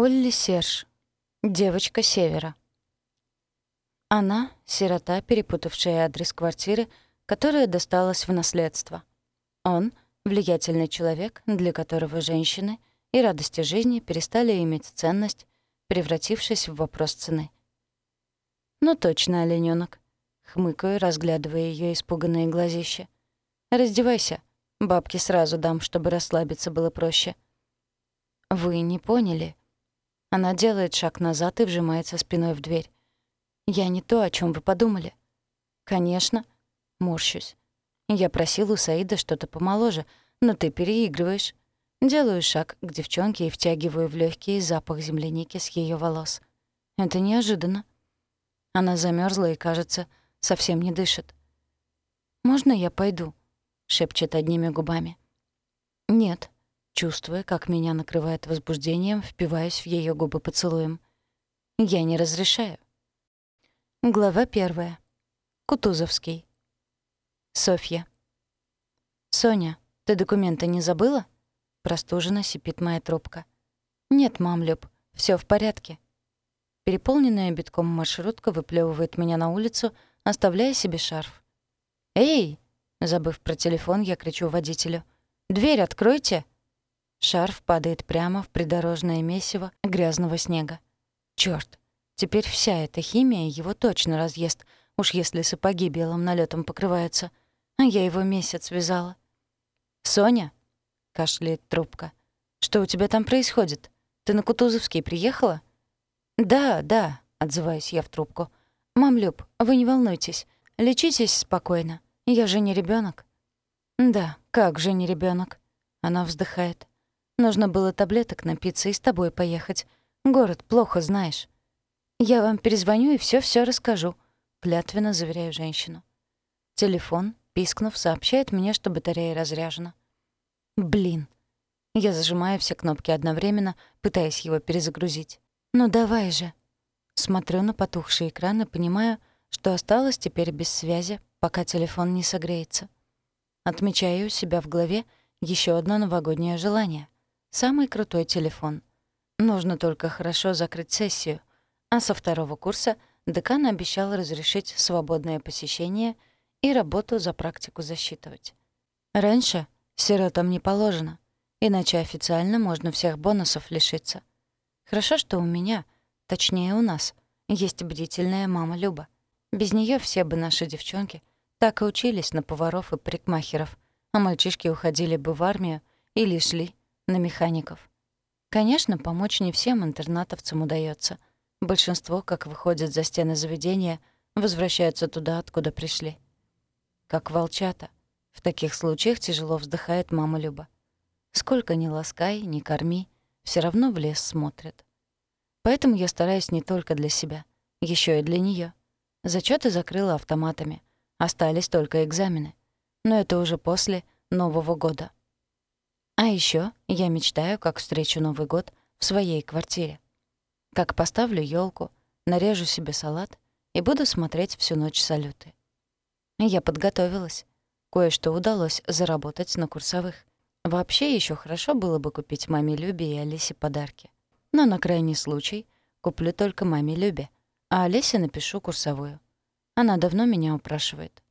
Олли Серж. Девочка Севера. Она — сирота, перепутавшая адрес квартиры, которая досталась в наследство. Он — влиятельный человек, для которого женщины и радости жизни перестали иметь ценность, превратившись в вопрос цены. «Ну точно, оленёнок», — хмыкаю, разглядывая её испуганные глазища. «Раздевайся. Бабки сразу дам, чтобы расслабиться было проще». «Вы не поняли», она делает шаг назад и вжимается спиной в дверь. «Я не то, о чем вы подумали». «Конечно». Морщусь. Я просил у Саида что-то помоложе, но ты переигрываешь. Делаю шаг к девчонке и втягиваю в легкий запах земляники с ее волос. Это неожиданно. Она замерзла и, кажется, совсем не дышит. «Можно я пойду?» — шепчет одними губами. «Нет», Чувствуя, как меня накрывает возбуждением, впиваюсь в ее губы поцелуем. Я не разрешаю. Глава первая. Кутузовский. Софья. «Соня, ты документы не забыла?» Простуженно сипит моя трубка. «Нет, мам, Люб, всё в порядке». Переполненная битком маршрутка выплёвывает меня на улицу, оставляя себе шарф. «Эй!» Забыв про телефон, я кричу водителю. «Дверь откройте!» Шарф падает прямо в придорожное месиво грязного снега. Чёрт, теперь вся эта химия его точно разъест, уж если сапоги белым налетом покрываются. А я его месяц вязала. «Соня?» — кашляет трубка. «Что у тебя там происходит? Ты на Кутузовский приехала?» «Да, да», — отзываюсь я в трубку. «Мам Люб, вы не волнуйтесь. Лечитесь спокойно. Я же не ребенок. «Да, как же не ребенок? Она вздыхает. Нужно было таблеток напиться и с тобой поехать. Город плохо знаешь. Я вам перезвоню и все все расскажу», — клятвенно заверяю женщину. Телефон, пискнув, сообщает мне, что батарея разряжена. Блин. Я зажимаю все кнопки одновременно, пытаясь его перезагрузить. «Ну давай же». Смотрю на потухший экран и понимаю, что осталось теперь без связи, пока телефон не согреется. Отмечаю у себя в голове еще одно новогоднее желание — Самый крутой телефон. Нужно только хорошо закрыть сессию. А со второго курса декан обещал разрешить свободное посещение и работу за практику засчитывать. Раньше сиротам не положено, иначе официально можно всех бонусов лишиться. Хорошо, что у меня, точнее у нас, есть бдительная мама Люба. Без нее все бы наши девчонки так и учились на поваров и парикмахеров, а мальчишки уходили бы в армию или шли на механиков. Конечно, помочь не всем интернатовцам удается. Большинство, как выходят за стены заведения, возвращаются туда, откуда пришли. Как волчата. В таких случаях тяжело вздыхает мама Люба. Сколько ни ласкай, ни корми, все равно в лес смотрят. Поэтому я стараюсь не только для себя, еще и для нее. Зачеты закрыла автоматами. Остались только экзамены. Но это уже после Нового года. А еще я мечтаю, как встречу Новый год в своей квартире. Как поставлю елку, нарежу себе салат и буду смотреть всю ночь салюты. Я подготовилась. Кое-что удалось заработать на курсовых. Вообще еще хорошо было бы купить маме Любе и Алисе подарки. Но на крайний случай куплю только маме Любе, а Олесе напишу курсовую. Она давно меня упрашивает.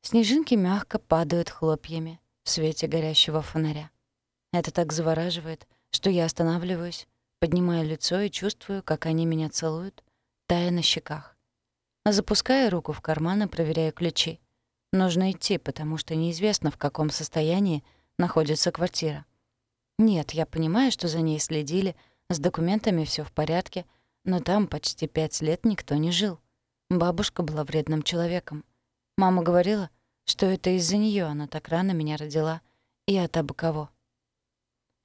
Снежинки мягко падают хлопьями в свете горящего фонаря. Это так завораживает, что я останавливаюсь, поднимаю лицо и чувствую, как они меня целуют, тая на щеках. Запускаю руку в карман и проверяю ключи. Нужно идти, потому что неизвестно, в каком состоянии находится квартира. Нет, я понимаю, что за ней следили, с документами все в порядке, но там почти пять лет никто не жил. Бабушка была вредным человеком. Мама говорила, что это из-за нее она так рано меня родила, и от абы кого.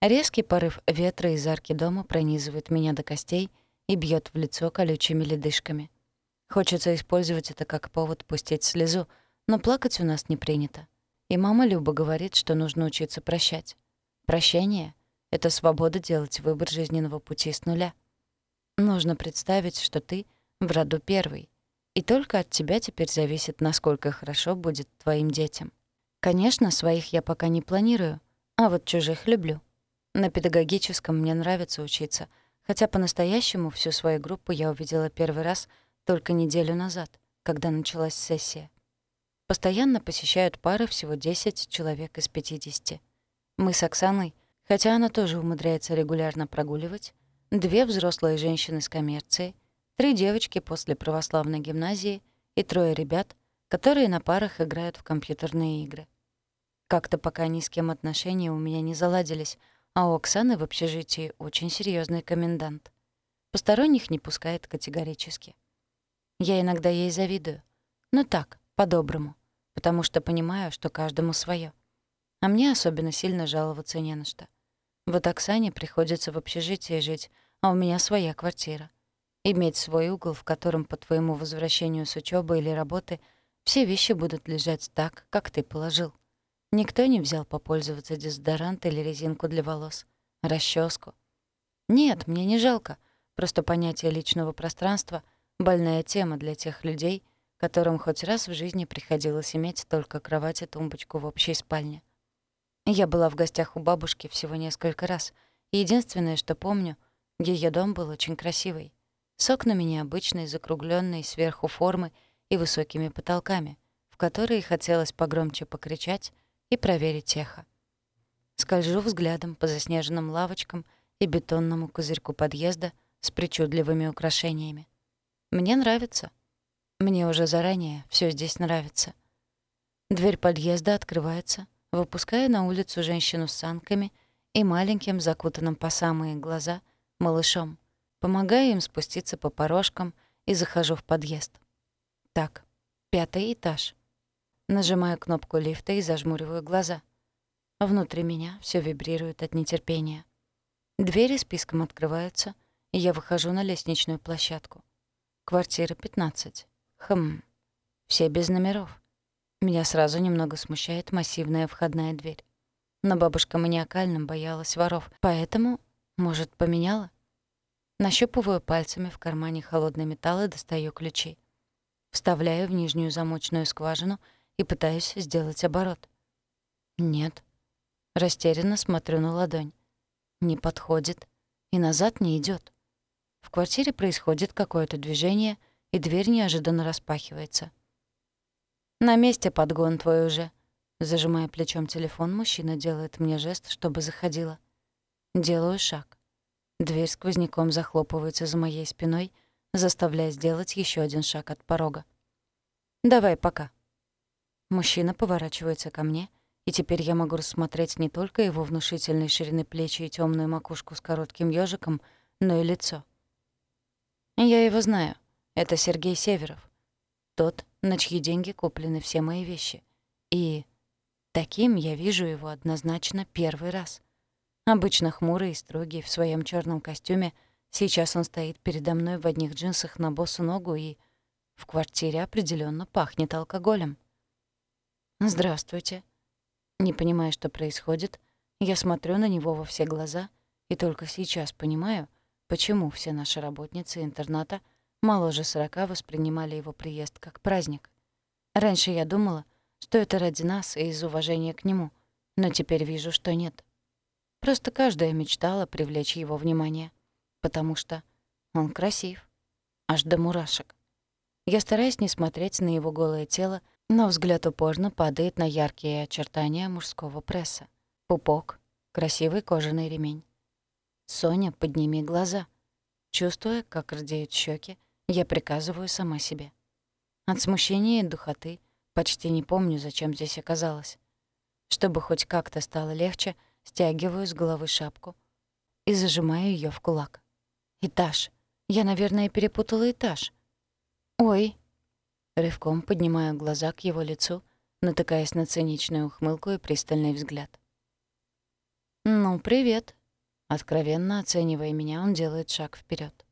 Резкий порыв ветра из арки дома пронизывает меня до костей и бьет в лицо колючими ледышками. Хочется использовать это как повод пустить слезу, но плакать у нас не принято. И мама Люба говорит, что нужно учиться прощать. Прощение — это свобода делать выбор жизненного пути с нуля. Нужно представить, что ты в роду первый, и только от тебя теперь зависит, насколько хорошо будет твоим детям. Конечно, своих я пока не планирую, а вот чужих люблю. На педагогическом мне нравится учиться, Хотя по-настоящему всю свою группу я увидела первый раз только неделю назад, когда началась сессия. Постоянно посещают пары всего 10 человек из 50. Мы с Оксаной, хотя она тоже умудряется регулярно прогуливать, две взрослые женщины с коммерцией, три девочки после православной гимназии и трое ребят, которые на парах играют в компьютерные игры. Как-то пока ни с кем отношения у меня не заладились, а у Оксаны в общежитии очень серьезный комендант. Посторонних не пускает категорически. Я иногда ей завидую. Но так, по-доброму, потому что понимаю, что каждому своё. А мне особенно сильно жаловаться не на что. Вот Оксане приходится в общежитии жить, а у меня своя квартира. Иметь свой угол, в котором по твоему возвращению с учёбы или работы все вещи будут лежать так, как ты положил. Никто не взял попользоваться дезодорант или резинку для волос, расческу. Нет, мне не жалко. Просто понятие личного пространства — больная тема для тех людей, которым хоть раз в жизни приходилось иметь только кровать и тумбочку в общей спальне. Я была в гостях у бабушки всего несколько раз, и единственное, что помню, ее дом был очень красивый. С окнами необычной, закруглённой сверху формы и высокими потолками, в которые хотелось погромче покричать — и проверить эхо. Скольжу взглядом по заснеженным лавочкам и бетонному козырьку подъезда с причудливыми украшениями. Мне нравится. Мне уже заранее все здесь нравится. Дверь подъезда открывается, выпуская на улицу женщину с санками и маленьким, закутанным по самые глаза, малышом. Помогаю им спуститься по порожкам и захожу в подъезд. Так, пятый этаж. Нажимаю кнопку лифта и зажмуриваю глаза. Внутри меня все вибрирует от нетерпения. Двери списком открываются, и я выхожу на лестничную площадку. Квартира 15. Хм. Все без номеров. Меня сразу немного смущает массивная входная дверь. Но бабушка маниакально боялась воров, поэтому, может, поменяла? Нащупываю пальцами в кармане холодный металл и достаю ключи. Вставляю в нижнюю замочную скважину — и пытаюсь сделать оборот. Нет. Растерянно смотрю на ладонь. Не подходит и назад не идет. В квартире происходит какое-то движение, и дверь неожиданно распахивается. «На месте подгон твой уже». Зажимая плечом телефон, мужчина делает мне жест, чтобы заходила. Делаю шаг. Дверь сквозняком захлопывается за моей спиной, заставляя сделать еще один шаг от порога. «Давай пока». Мужчина поворачивается ко мне, и теперь я могу рассмотреть не только его внушительной ширины плечи и темную макушку с коротким ёжиком, но и лицо. Я его знаю. Это Сергей Северов. Тот, на чьи деньги куплены все мои вещи. И таким я вижу его однозначно первый раз. Обычно хмурый и строгий в своем черном костюме, сейчас он стоит передо мной в одних джинсах на босу ногу и в квартире определенно пахнет алкоголем. «Здравствуйте». Не понимая, что происходит, я смотрю на него во все глаза и только сейчас понимаю, почему все наши работницы интерната моложе сорока воспринимали его приезд как праздник. Раньше я думала, что это ради нас и из уважения к нему, но теперь вижу, что нет. Просто каждая мечтала привлечь его внимание, потому что он красив, аж до мурашек. Я стараюсь не смотреть на его голое тело, но взгляд упорно падает на яркие очертания мужского пресса. Пупок, красивый кожаный ремень. «Соня, подними глаза». Чувствуя, как рдеют щеки, я приказываю сама себе. От смущения и духоты почти не помню, зачем здесь оказалась. Чтобы хоть как-то стало легче, стягиваю с головы шапку и зажимаю ее в кулак. Этаж. Я, наверное, перепутала этаж. Ой, Рывком поднимаю глаза к его лицу, натыкаясь на циничную ухмылку и пристальный взгляд. «Ну, привет!» Откровенно оценивая меня, он делает шаг вперед.